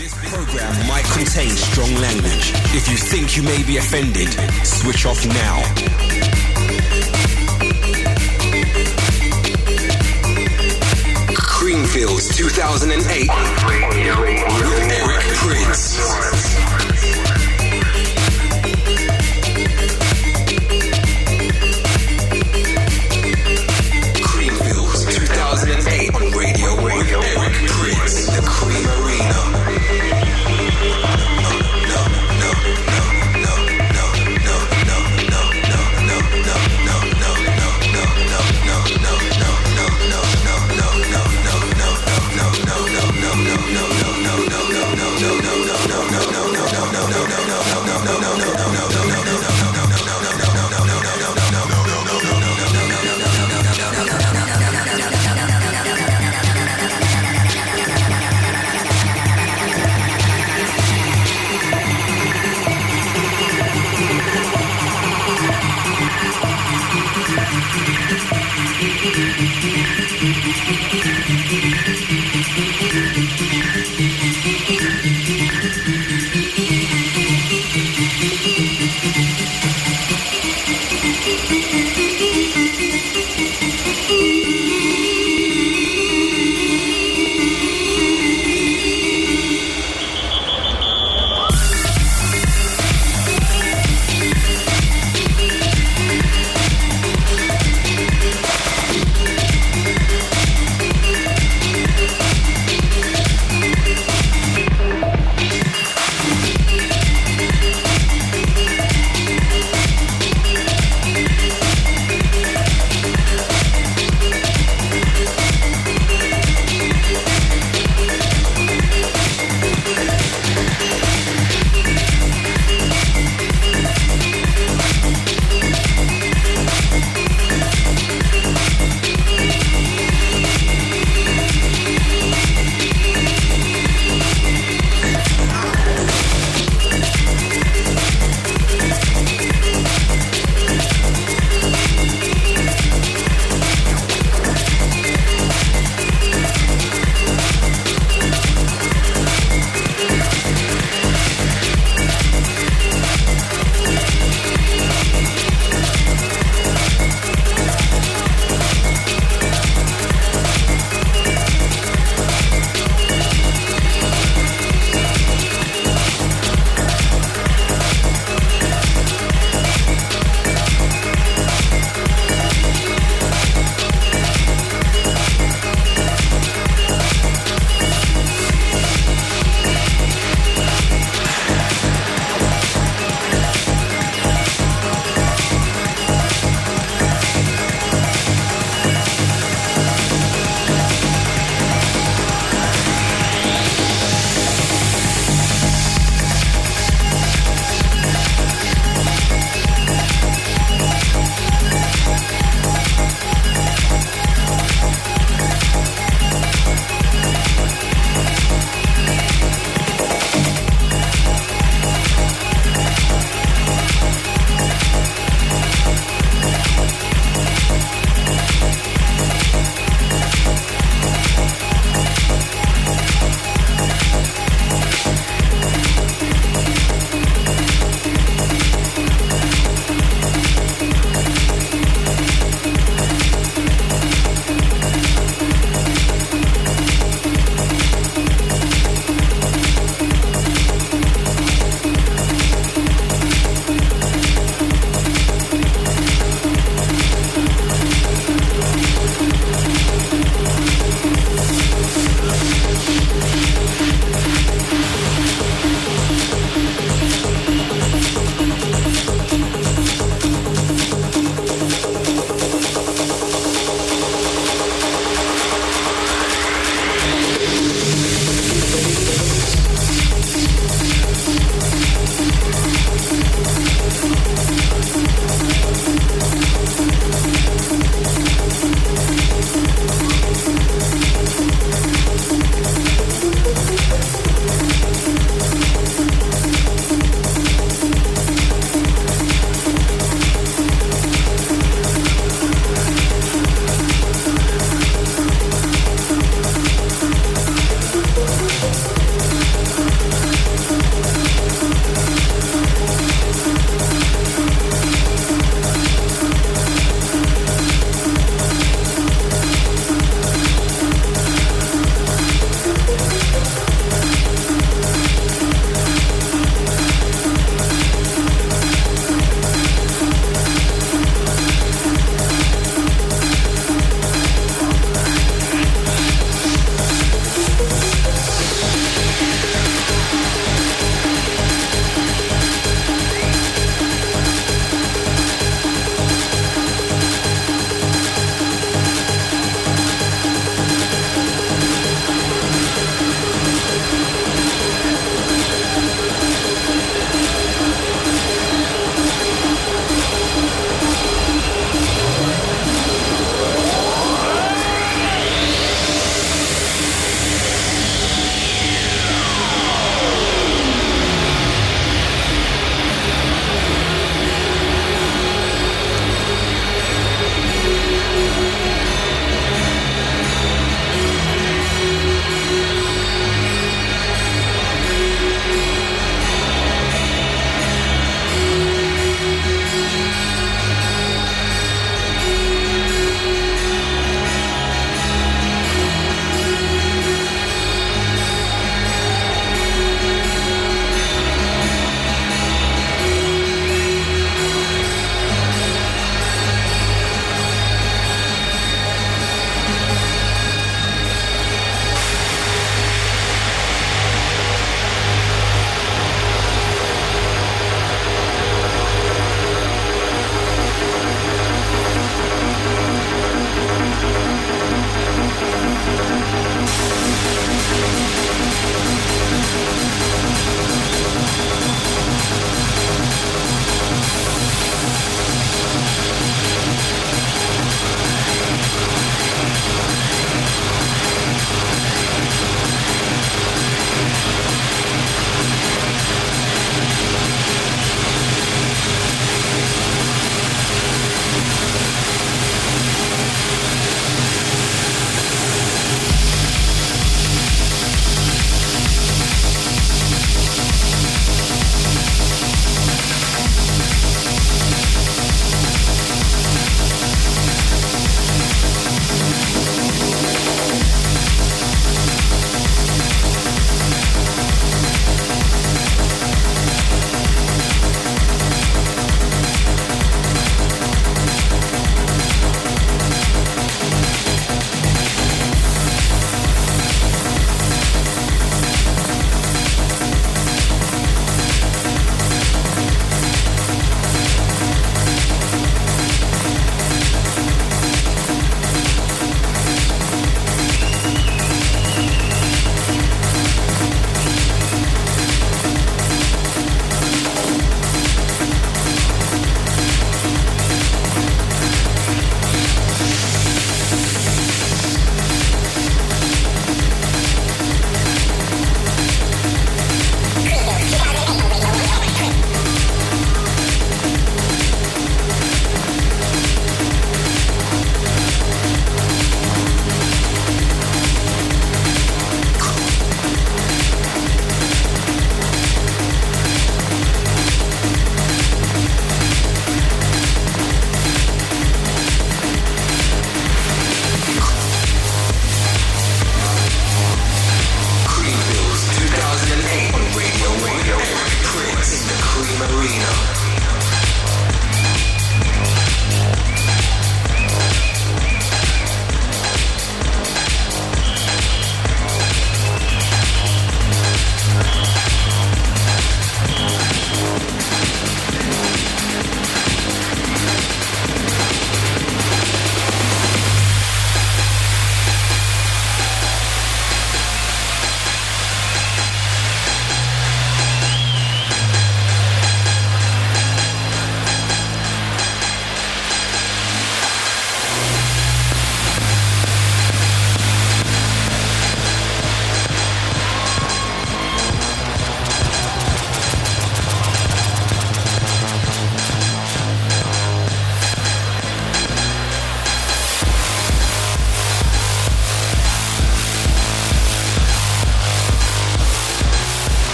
This program might contain strong language. If you think you may be offended, switch off now. Creamfields 2008 with Eric Prydz.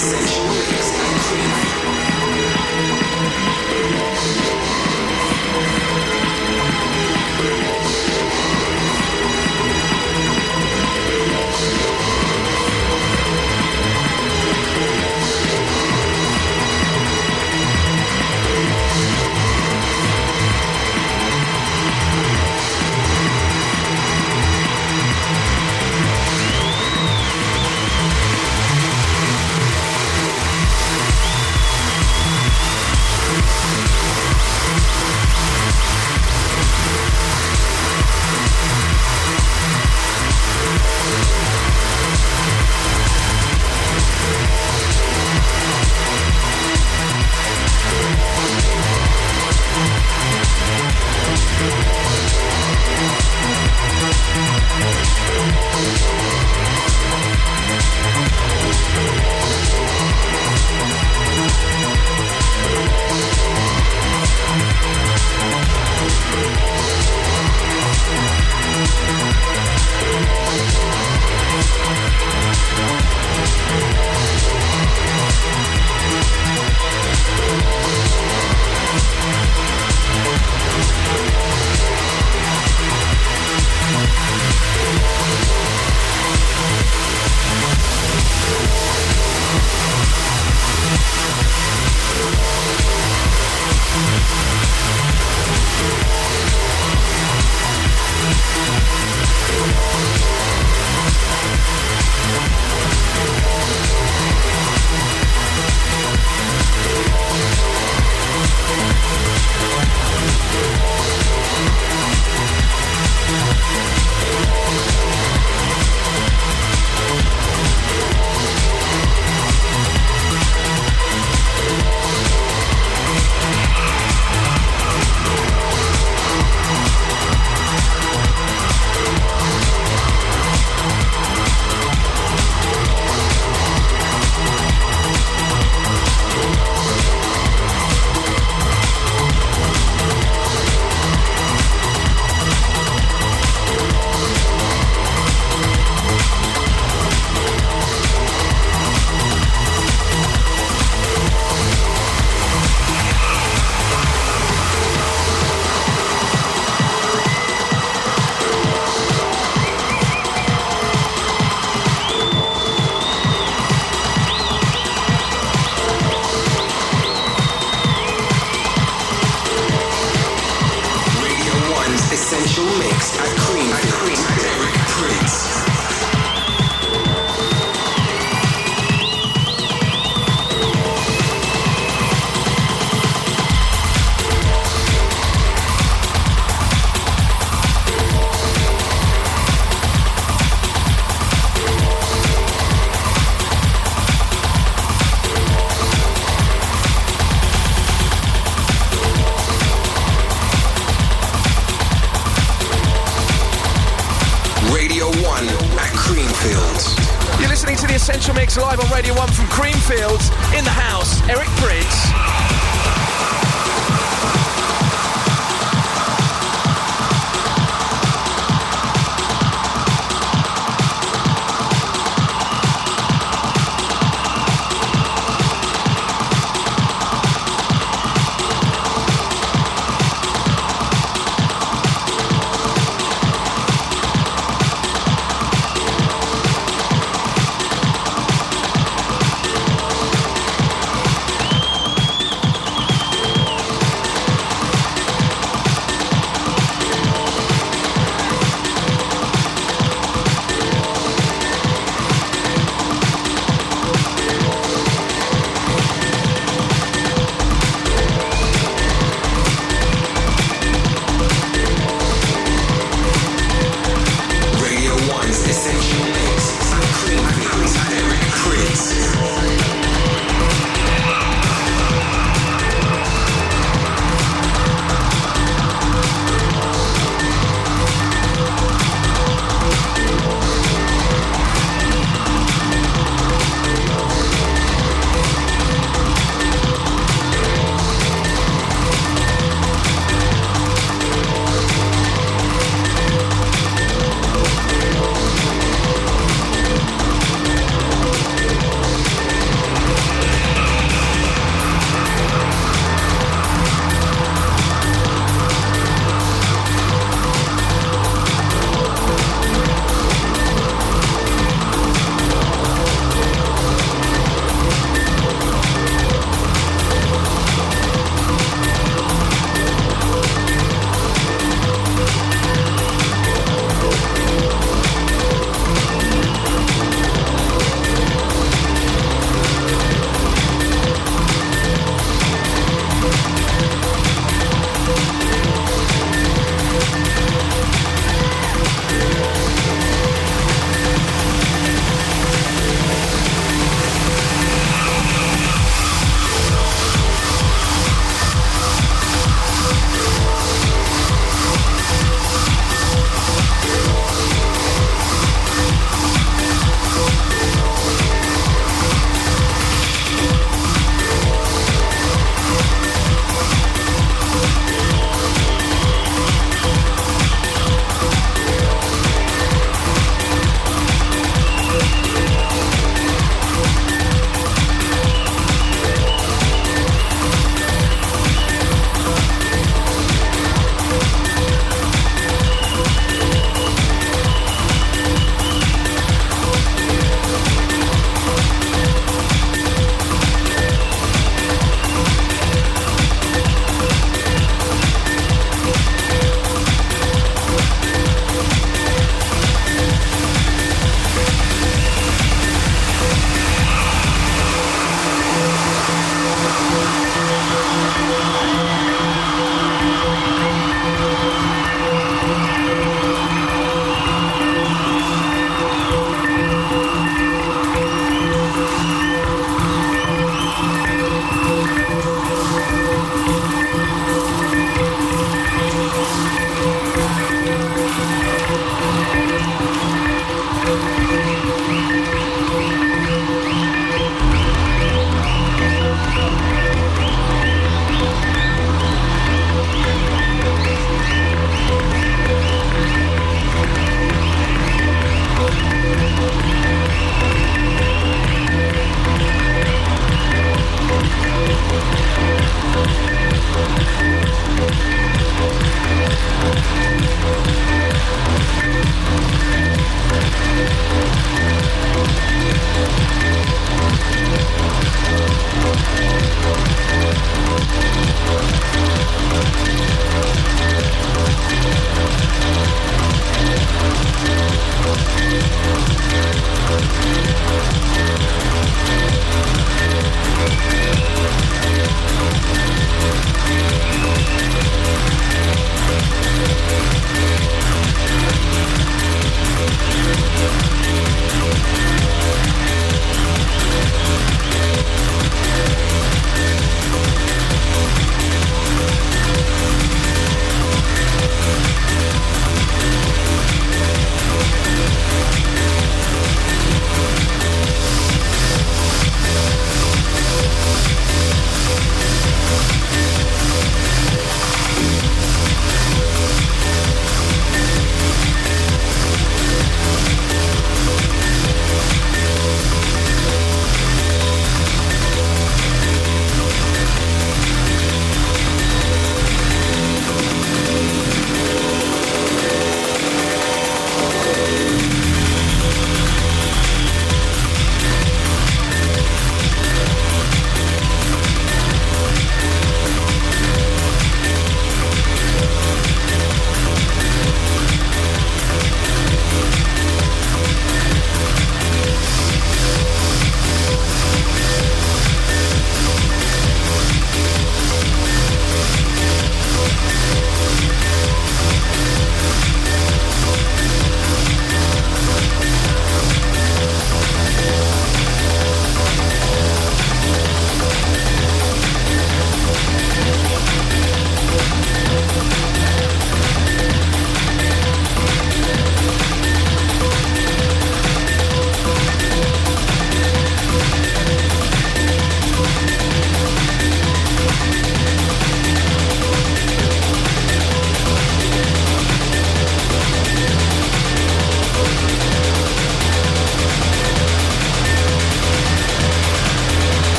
conversation.